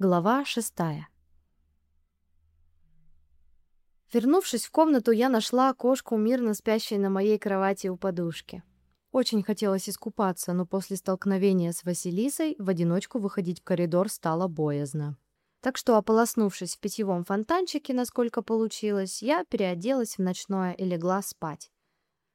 Глава шестая. Вернувшись в комнату, я нашла кошку, мирно спящей на моей кровати у подушки. Очень хотелось искупаться, но после столкновения с Василисой в одиночку выходить в коридор стало боязно. Так что, ополоснувшись в питьевом фонтанчике, насколько получилось, я переоделась в ночное и легла спать.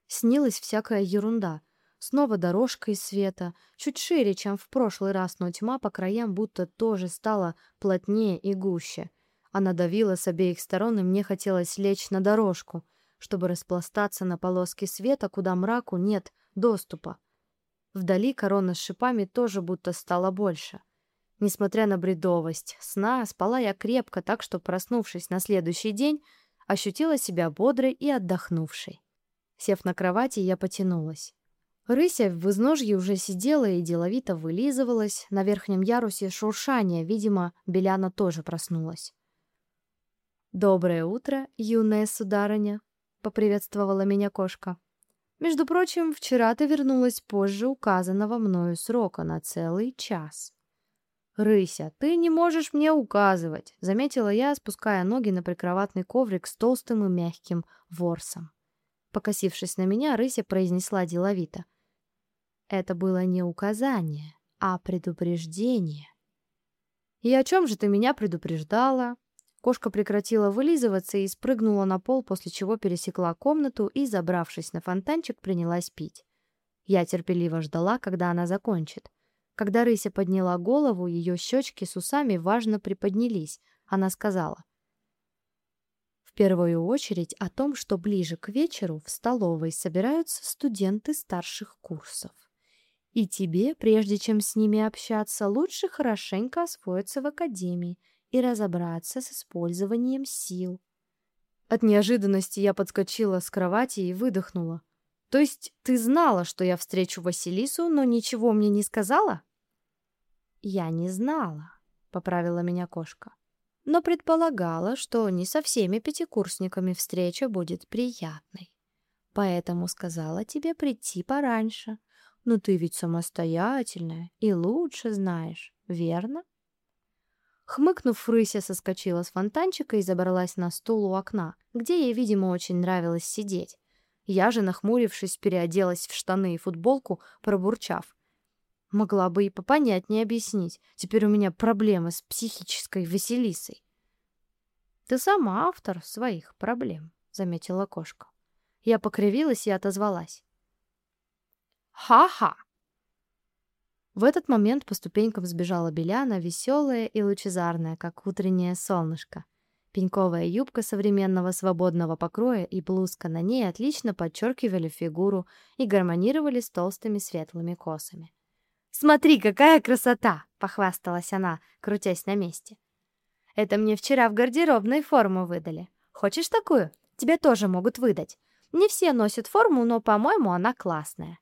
Снилась всякая ерунда — Снова дорожка из света, чуть шире, чем в прошлый раз, но тьма по краям будто тоже стала плотнее и гуще. Она давила с обеих сторон, и мне хотелось лечь на дорожку, чтобы распластаться на полоске света, куда мраку нет доступа. Вдали корона с шипами тоже будто стала больше. Несмотря на бредовость сна, спала я крепко, так что, проснувшись на следующий день, ощутила себя бодрой и отдохнувшей. Сев на кровати, я потянулась. Рыся в изножье уже сидела и деловито вылизывалась. На верхнем ярусе шуршание, видимо, Беляна тоже проснулась. «Доброе утро, юная сударыня», — поприветствовала меня кошка. «Между прочим, вчера ты вернулась позже указанного мною срока на целый час». «Рыся, ты не можешь мне указывать», — заметила я, спуская ноги на прикроватный коврик с толстым и мягким ворсом. Покосившись на меня, Рыся произнесла деловито. Это было не указание, а предупреждение. «И о чем же ты меня предупреждала?» Кошка прекратила вылизываться и спрыгнула на пол, после чего пересекла комнату и, забравшись на фонтанчик, принялась пить. Я терпеливо ждала, когда она закончит. Когда рыся подняла голову, ее щечки с усами важно приподнялись. Она сказала. В первую очередь о том, что ближе к вечеру в столовой собираются студенты старших курсов. И тебе, прежде чем с ними общаться, лучше хорошенько освоиться в академии и разобраться с использованием сил. От неожиданности я подскочила с кровати и выдохнула. То есть ты знала, что я встречу Василису, но ничего мне не сказала? Я не знала, поправила меня кошка. Но предполагала, что не со всеми пятикурсниками встреча будет приятной. Поэтому сказала тебе прийти пораньше, но ты ведь самостоятельная и лучше знаешь, верно? Хмыкнув, рыся соскочила с фонтанчика и забралась на стул у окна, где ей, видимо, очень нравилось сидеть. Я же, нахмурившись, переоделась в штаны и футболку, пробурчав. Могла бы и попонятнее объяснить. Теперь у меня проблемы с психической Василисой. «Ты сама автор своих проблем», — заметила кошка. Я покривилась и отозвалась. Ха-ха!» В этот момент по ступенькам сбежала Беляна, веселая и лучезарная, как утреннее солнышко. Пеньковая юбка современного свободного покроя и блузка на ней отлично подчеркивали фигуру и гармонировали с толстыми светлыми косами. «Смотри, какая красота!» — похвасталась она, крутясь на месте. «Это мне вчера в гардеробной форму выдали. Хочешь такую? Тебе тоже могут выдать. Не все носят форму, но, по-моему, она классная.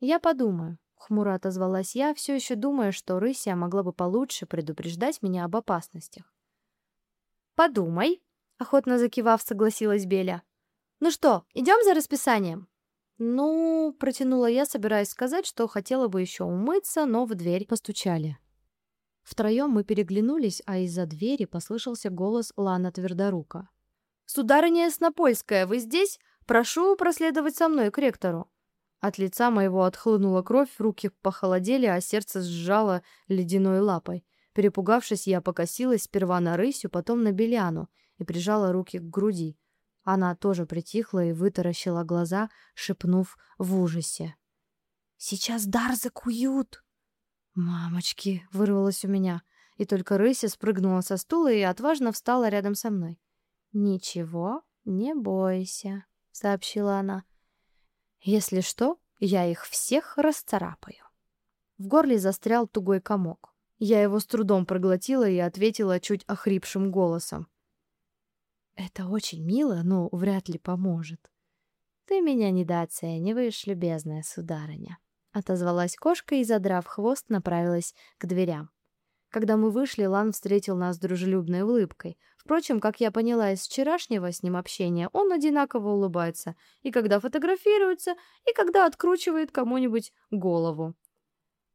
«Я подумаю», — хмуро отозвалась я, все еще думая, что Рыся могла бы получше предупреждать меня об опасностях. «Подумай», — охотно закивав, согласилась Беля. «Ну что, идем за расписанием?» «Ну...» — протянула я, собираясь сказать, что хотела бы еще умыться, но в дверь постучали. Втроем мы переглянулись, а из-за двери послышался голос Лана Твердорука. «Сударыня Снопольская, вы здесь? Прошу проследовать со мной к ректору». От лица моего отхлынула кровь, руки похолодели, а сердце сжало ледяной лапой. Перепугавшись, я покосилась сперва на рысью, потом на Беляну и прижала руки к груди. Она тоже притихла и вытаращила глаза, шепнув в ужасе. «Сейчас дар закуют!» «Мамочки!» — вырвалось у меня. И только рыся спрыгнула со стула и отважно встала рядом со мной. «Ничего, не бойся», — сообщила она. Если что, я их всех расцарапаю. В горле застрял тугой комок. Я его с трудом проглотила и ответила чуть охрипшим голосом. Это очень мило, но вряд ли поможет. Ты меня недооцениваешь, любезная сударыня, отозвалась кошка и, задрав хвост, направилась к дверям. Когда мы вышли, Лан встретил нас дружелюбной улыбкой. Впрочем, как я поняла из вчерашнего с ним общения, он одинаково улыбается и когда фотографируется, и когда откручивает кому-нибудь голову.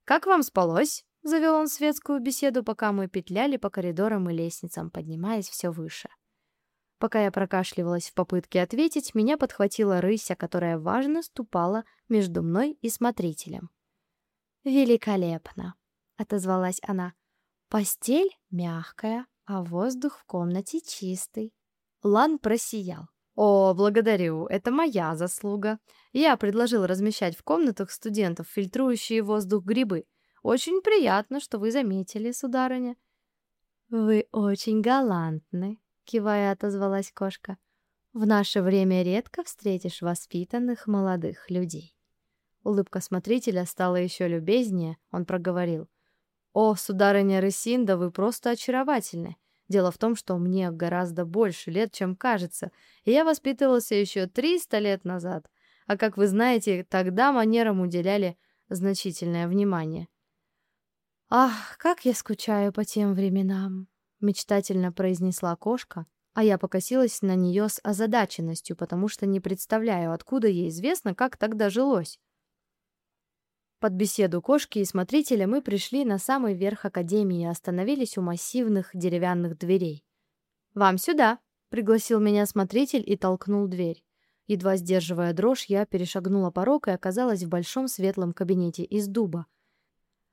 «Как вам спалось?» — Завел он светскую беседу, пока мы петляли по коридорам и лестницам, поднимаясь все выше. Пока я прокашливалась в попытке ответить, меня подхватила рыся, которая важно ступала между мной и смотрителем. «Великолепно!» — отозвалась она. «Постель мягкая, а воздух в комнате чистый». Лан просиял. «О, благодарю, это моя заслуга. Я предложил размещать в комнатах студентов фильтрующие воздух грибы. Очень приятно, что вы заметили, сударыня». «Вы очень галантны», — кивая отозвалась кошка. «В наше время редко встретишь воспитанных молодых людей». Улыбка смотрителя стала еще любезнее, он проговорил. «О, сударыня Рысинда, вы просто очаровательны. Дело в том, что мне гораздо больше лет, чем кажется, и я воспитывался еще 300 лет назад. А как вы знаете, тогда манерам уделяли значительное внимание. «Ах, как я скучаю по тем временам!» — мечтательно произнесла кошка, а я покосилась на нее с озадаченностью, потому что не представляю, откуда ей известно, как тогда жилось. Под беседу кошки и смотрителя мы пришли на самый верх академии и остановились у массивных деревянных дверей. «Вам сюда!» — пригласил меня смотритель и толкнул дверь. Едва сдерживая дрожь, я перешагнула порог и оказалась в большом светлом кабинете из дуба.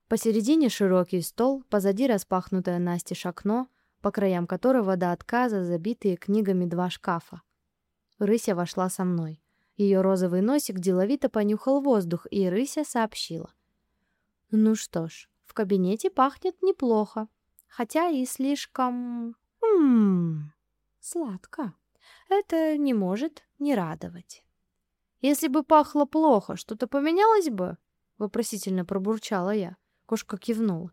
Посередине широкий стол, позади распахнутое настежь окно, по краям которого до отказа забитые книгами два шкафа. Рыся вошла со мной. Ее розовый носик деловито понюхал воздух, и Рыся сообщила. «Ну что ж, в кабинете пахнет неплохо, хотя и слишком... Ммм, сладко. Это не может не радовать». «Если бы пахло плохо, что-то поменялось бы?» — вопросительно пробурчала я. Кошка кивнула.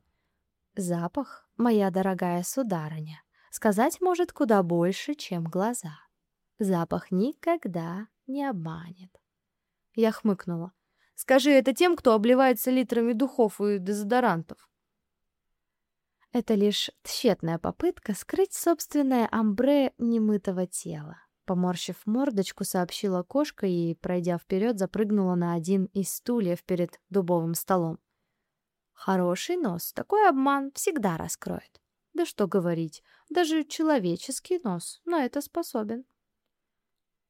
«Запах, моя дорогая сударыня, сказать может куда больше, чем глаза. Запах никогда не обманет». Я хмыкнула. «Скажи это тем, кто обливается литрами духов и дезодорантов». Это лишь тщетная попытка скрыть собственное амбре немытого тела. Поморщив мордочку, сообщила кошка и, пройдя вперед, запрыгнула на один из стульев перед дубовым столом. Хороший нос такой обман всегда раскроет. Да что говорить, даже человеческий нос на это способен.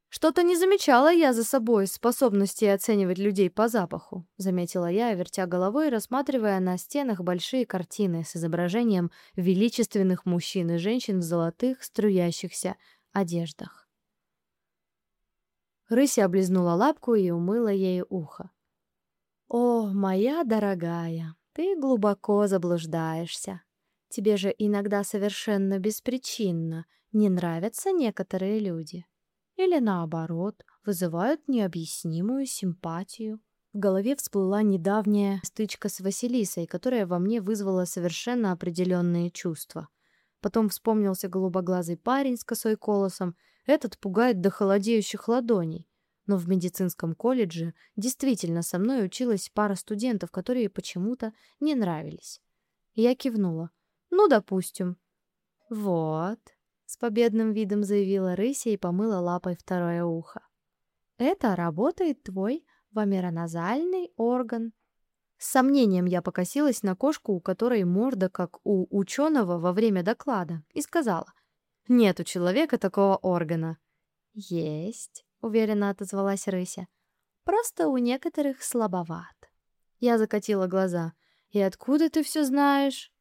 Что-то не замечала я за собой способности оценивать людей по запаху, заметила я, вертя головой рассматривая на стенах большие картины с изображением величественных мужчин и женщин в золотых струящихся одеждах. Рыся облизнула лапку и умыла ей ухо. «О, моя дорогая, ты глубоко заблуждаешься. Тебе же иногда совершенно беспричинно не нравятся некоторые люди. Или наоборот, вызывают необъяснимую симпатию. В голове всплыла недавняя стычка с Василисой, которая во мне вызвала совершенно определенные чувства. Потом вспомнился голубоглазый парень с косой колосом. Этот пугает до холодеющих ладоней но в медицинском колледже действительно со мной училась пара студентов, которые почему-то не нравились. Я кивнула. «Ну, допустим». «Вот», — с победным видом заявила Рыся и помыла лапой второе ухо. «Это работает твой вомероназальный орган». С сомнением я покосилась на кошку, у которой морда, как у ученого во время доклада, и сказала, «Нет у человека такого органа». «Есть», — уверенно отозвалась Рыся. «Просто у некоторых слабоват». Я закатила глаза. «И откуда ты все знаешь?»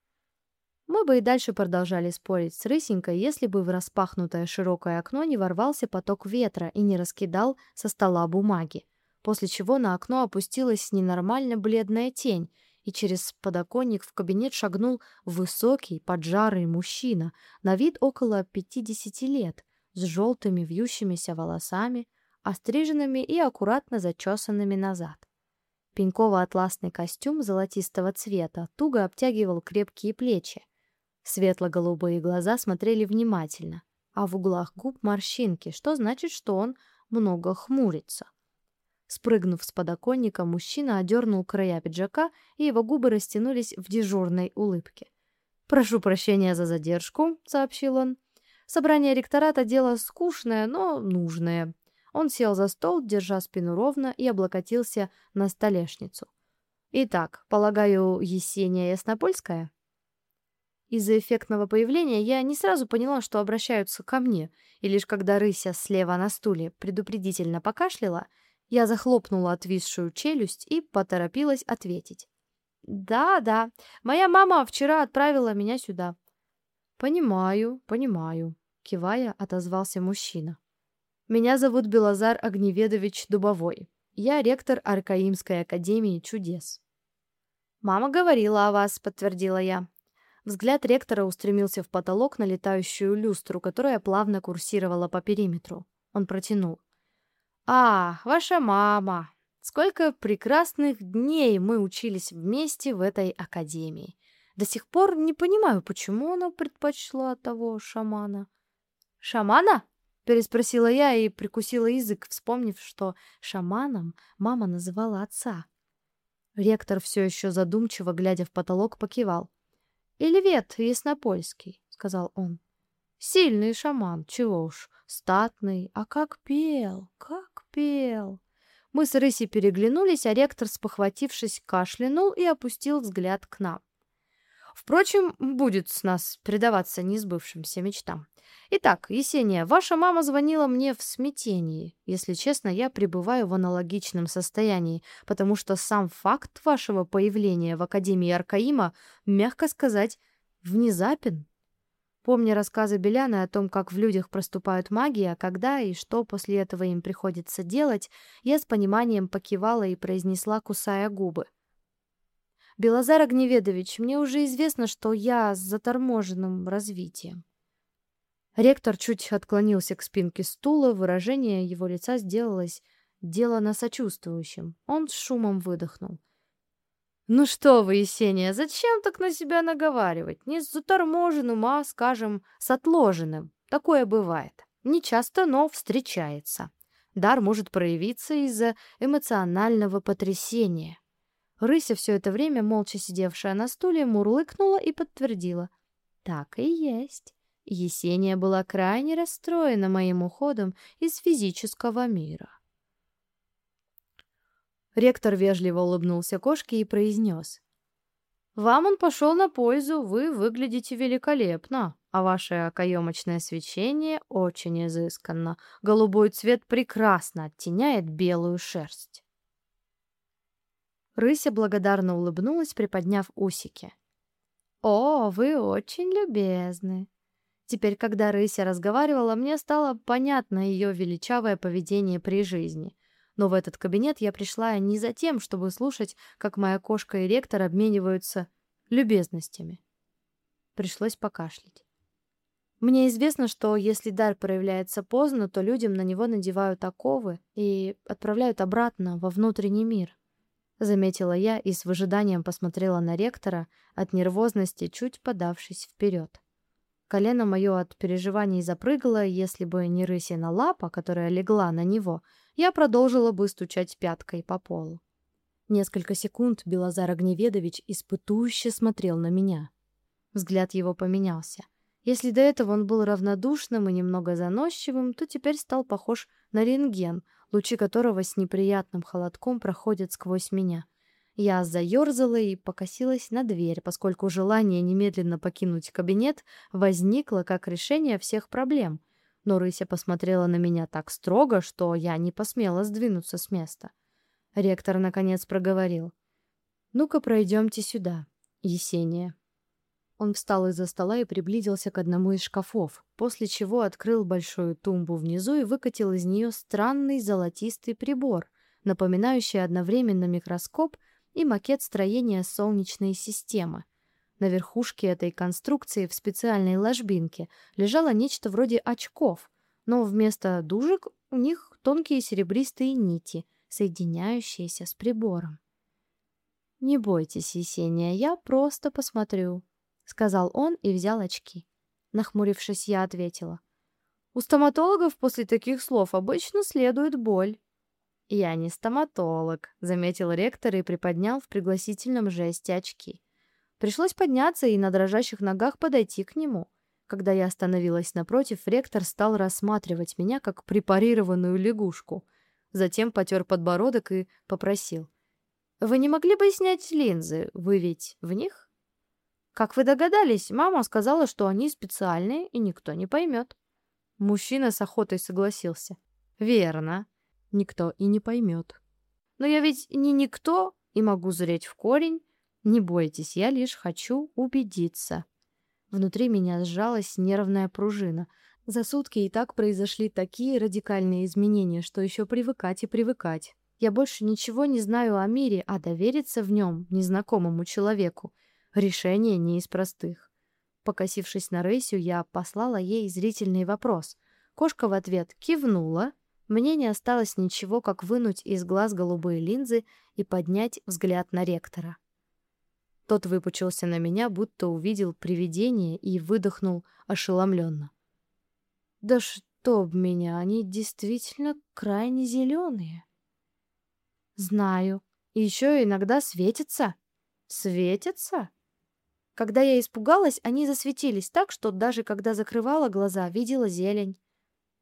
Мы бы и дальше продолжали спорить с Рысенькой, если бы в распахнутое широкое окно не ворвался поток ветра и не раскидал со стола бумаги, после чего на окно опустилась ненормально бледная тень, и через подоконник в кабинет шагнул высокий, поджарый мужчина, на вид около пятидесяти лет, с желтыми вьющимися волосами, остриженными и аккуратно зачесанными назад. Пеньково-атласный костюм золотистого цвета туго обтягивал крепкие плечи. Светло-голубые глаза смотрели внимательно, а в углах губ морщинки, что значит, что он много хмурится. Спрыгнув с подоконника, мужчина одернул края пиджака, и его губы растянулись в дежурной улыбке. «Прошу прощения за задержку», — сообщил он. Собрание ректората — дело скучное, но нужное. Он сел за стол, держа спину ровно, и облокотился на столешницу. Итак, полагаю, Есения Яснопольская? Из-за эффектного появления я не сразу поняла, что обращаются ко мне, и лишь когда рыся слева на стуле предупредительно покашляла, я захлопнула отвисшую челюсть и поторопилась ответить. «Да, да, моя мама вчера отправила меня сюда». «Понимаю, понимаю», — кивая, отозвался мужчина. «Меня зовут Белозар Огневедович Дубовой. Я ректор Аркаимской академии чудес». «Мама говорила о вас», — подтвердила я. Взгляд ректора устремился в потолок на летающую люстру, которая плавно курсировала по периметру. Он протянул. «А, ваша мама! Сколько прекрасных дней мы учились вместе в этой академии! До сих пор не понимаю, почему она предпочла того шамана». «Шамана?» — переспросила я и прикусила язык, вспомнив, что шаманом мама называла отца. Ректор все еще задумчиво, глядя в потолок, покивал. «Эльвет Яснопольский», — сказал он. «Сильный шаман, чего уж, статный, а как пел, как пел!» Мы с Рыси переглянулись, а ректор, спохватившись, кашлянул и опустил взгляд к нам. Впрочем, будет с нас предаваться несбывшимся мечтам. Итак, Есения, ваша мама звонила мне в смятении. Если честно, я пребываю в аналогичном состоянии, потому что сам факт вашего появления в Академии Аркаима, мягко сказать, внезапен. Помня рассказы Беляны о том, как в людях проступают магия, когда и что после этого им приходится делать, я с пониманием покивала и произнесла, кусая губы. «Белозар Огневедович, мне уже известно, что я с заторможенным развитием. Ректор чуть отклонился к спинке стула, выражение его лица сделалось делано сочувствующим. Он с шумом выдохнул. «Ну что вы, Есения, зачем так на себя наговаривать? Не с заторможенным, а, скажем, с отложенным. Такое бывает. Не часто, но встречается. Дар может проявиться из-за эмоционального потрясения». Рыся, все это время молча сидевшая на стуле, мурлыкнула и подтвердила. «Так и есть». Есения была крайне расстроена моим уходом из физического мира. Ректор вежливо улыбнулся кошке и произнес. «Вам он пошел на пользу, вы выглядите великолепно, а ваше окоемочное свечение очень изысканно. Голубой цвет прекрасно оттеняет белую шерсть». Рыся благодарно улыбнулась, приподняв усики. «О, вы очень любезны!» Теперь, когда Рыся разговаривала, мне стало понятно ее величавое поведение при жизни. Но в этот кабинет я пришла не за тем, чтобы слушать, как моя кошка и ректор обмениваются любезностями. Пришлось покашлять. Мне известно, что если дар проявляется поздно, то людям на него надевают оковы и отправляют обратно во внутренний мир. Заметила я и с выжиданием посмотрела на ректора, от нервозности чуть подавшись вперед. Колено мое от переживаний запрыгало, если бы не рысина лапа, которая легла на него, я продолжила бы стучать пяткой по полу. Несколько секунд Белозар Огневедович испытующе смотрел на меня. Взгляд его поменялся. Если до этого он был равнодушным и немного заносчивым, то теперь стал похож на рентген, лучи которого с неприятным холодком проходят сквозь меня — я заерзала и покосилась на дверь, поскольку желание немедленно покинуть кабинет возникло как решение всех проблем. Но Рыся посмотрела на меня так строго, что я не посмела сдвинуться с места. Ректор наконец проговорил: "Ну-ка, пройдемте сюда, Есения". Он встал из-за стола и приблизился к одному из шкафов, после чего открыл большую тумбу внизу и выкатил из нее странный золотистый прибор, напоминающий одновременно микроскоп и макет строения Солнечной системы. На верхушке этой конструкции в специальной ложбинке лежало нечто вроде очков, но вместо дужек у них тонкие серебристые нити, соединяющиеся с прибором. «Не бойтесь, Есения, я просто посмотрю», — сказал он и взял очки. Нахмурившись, я ответила. «У стоматологов после таких слов обычно следует боль». «Я не стоматолог», — заметил ректор и приподнял в пригласительном жесте очки. Пришлось подняться и на дрожащих ногах подойти к нему. Когда я остановилась напротив, ректор стал рассматривать меня как препарированную лягушку. Затем потер подбородок и попросил. Вы не могли бы снять линзы? Вы ведь в них? Как вы догадались, мама сказала, что они специальные, и никто не поймет. Мужчина с охотой согласился. Верно. Никто и не поймет. Но я ведь не никто и могу зреть в корень. Не бойтесь, я лишь хочу убедиться. Внутри меня сжалась нервная пружина. За сутки и так произошли такие радикальные изменения, что еще привыкать и привыкать. Я больше ничего не знаю о мире, а довериться в нем незнакомому человеку решение не из простых. Покосившись на Рейсю, я послала ей зрительный вопрос. Кошка в ответ кивнула. Мне не осталось ничего, как вынуть из глаз голубые линзы и поднять взгляд на ректора. Тот выпучился на меня, будто увидел привидение и выдохнул ошеломленно. «Да чтоб меня, они действительно крайне зеленые!» Знаю. И еще иногда светятся. Светятся? Когда я испугалась, они засветились так, что даже когда закрывала глаза, видела зелень.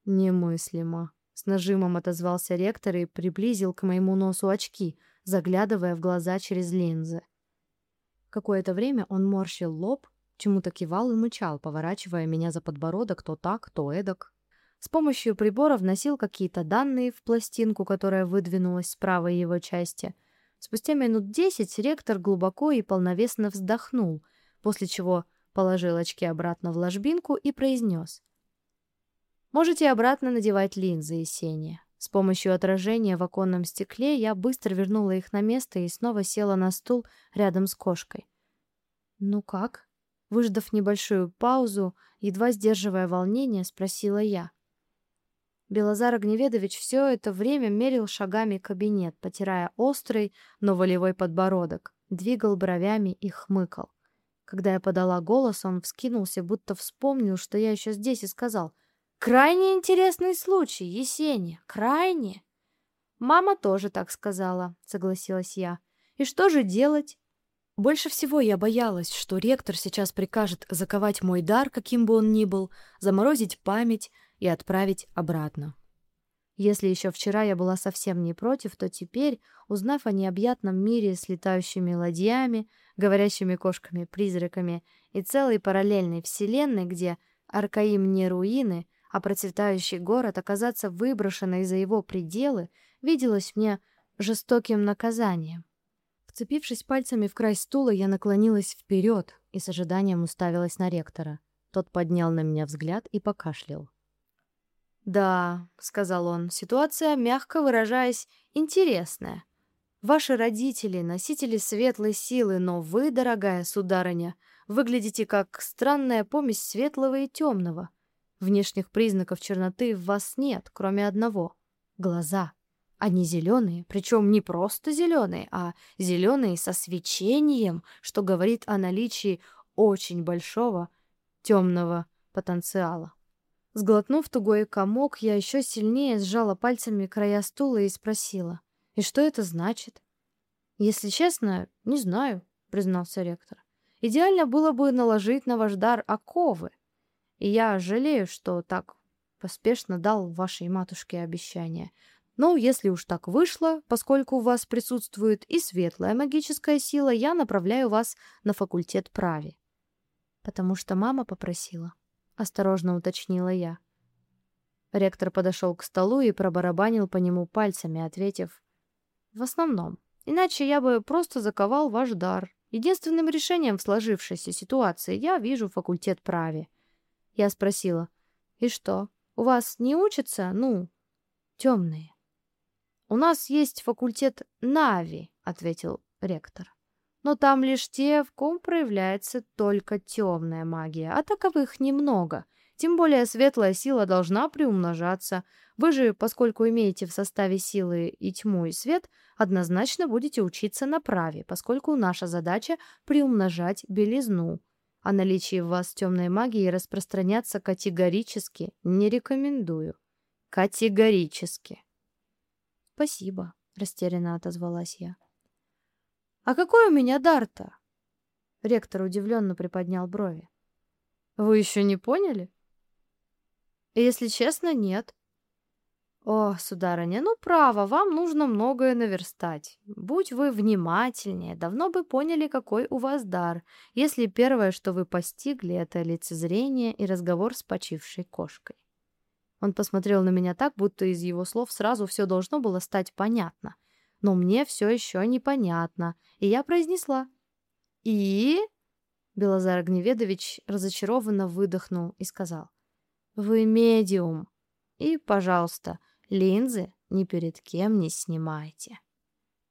Немыслимо. С нажимом отозвался ректор и приблизил к моему носу очки, заглядывая в глаза через линзы. Какое-то время он морщил лоб, чему-то кивал и мычал, поворачивая меня за подбородок то так, то эдак. С помощью прибора вносил какие-то данные в пластинку, которая выдвинулась с правой его части. Спустя минут десять ректор глубоко и полновесно вздохнул, после чего положил очки обратно в ложбинку и произнес. «Можете обратно надевать линзы, Есения». С помощью отражения в оконном стекле я быстро вернула их на место и снова села на стул рядом с кошкой. «Ну как?» Выждав небольшую паузу, едва сдерживая волнение, спросила я. Белозар Огневедович все это время мерил шагами кабинет, потирая острый, но волевой подбородок, двигал бровями и хмыкал. Когда я подала голос, он вскинулся, будто вспомнил, что я еще здесь, и сказал «Крайне интересный случай, Есения, крайне!» «Мама тоже так сказала», — согласилась я. «И что же делать?» Больше всего я боялась, что ректор сейчас прикажет заковать мой дар, каким бы он ни был, заморозить память, и отправить обратно. Если еще вчера я была совсем не против, то теперь, узнав о необъятном мире с летающими ладьями, говорящими кошками-призраками и целой параллельной вселенной, где Аркаим не руины, а процветающий город оказаться выброшенной за его пределы, виделось мне жестоким наказанием. Вцепившись пальцами в край стула, я наклонилась вперед и с ожиданием уставилась на ректора. Тот поднял на меня взгляд и покашлял. «Да», — сказал он, — «ситуация, мягко выражаясь, интересная. Ваши родители — носители светлой силы, но вы, дорогая сударыня, выглядите как странная помесь светлого и темного. Внешних признаков черноты в вас нет, кроме одного — глаза. Они зеленые, причем не просто зеленые, а зеленые со свечением, что говорит о наличии очень большого темного потенциала. Сглотнув тугой комок, я еще сильнее сжала пальцами края стула и спросила. «И что это значит?» «Если честно, не знаю», — признался ректор. «Идеально было бы наложить на ваш дар оковы. И я жалею, что так поспешно дал вашей матушке обещание. Но если уж так вышло, поскольку у вас присутствует и светлая магическая сила, я направляю вас на факультет прави». «Потому что мама попросила», осторожно уточнила я. Ректор подошел к столу и пробарабанил по нему пальцами, ответив: "В основном. Иначе я бы просто заковал ваш дар. Единственным решением в сложившейся ситуации я вижу факультет праве". Я спросила: "И что? У вас не учатся, ну, темные?" "У нас есть факультет Нави", ответил ректор но там лишь те, в ком проявляется только темная магия, а таковых немного. Тем более светлая сила должна приумножаться. Вы же, поскольку имеете в составе силы и тьму, и свет, однозначно будете учиться на праве, поскольку наша задача — приумножать белизну. О наличии в вас темной магии распространяться категорически не рекомендую. Категорически. «Спасибо», — растерянно отозвалась я. «А какой у меня дар-то?» Ректор удивленно приподнял брови. «Вы еще не поняли?» «Если честно, нет». О, сударыня, ну право, вам нужно многое наверстать. Будь вы внимательнее, давно бы поняли, какой у вас дар, если первое, что вы постигли, это лицезрение и разговор с почившей кошкой. Он посмотрел на меня так, будто из его слов сразу все должно было стать понятно. Но мне все еще непонятно, и я произнесла. «И?» Белозар Огневедович разочарованно выдохнул и сказал. «Вы медиум. И, пожалуйста, Линзы ни перед кем не снимайте.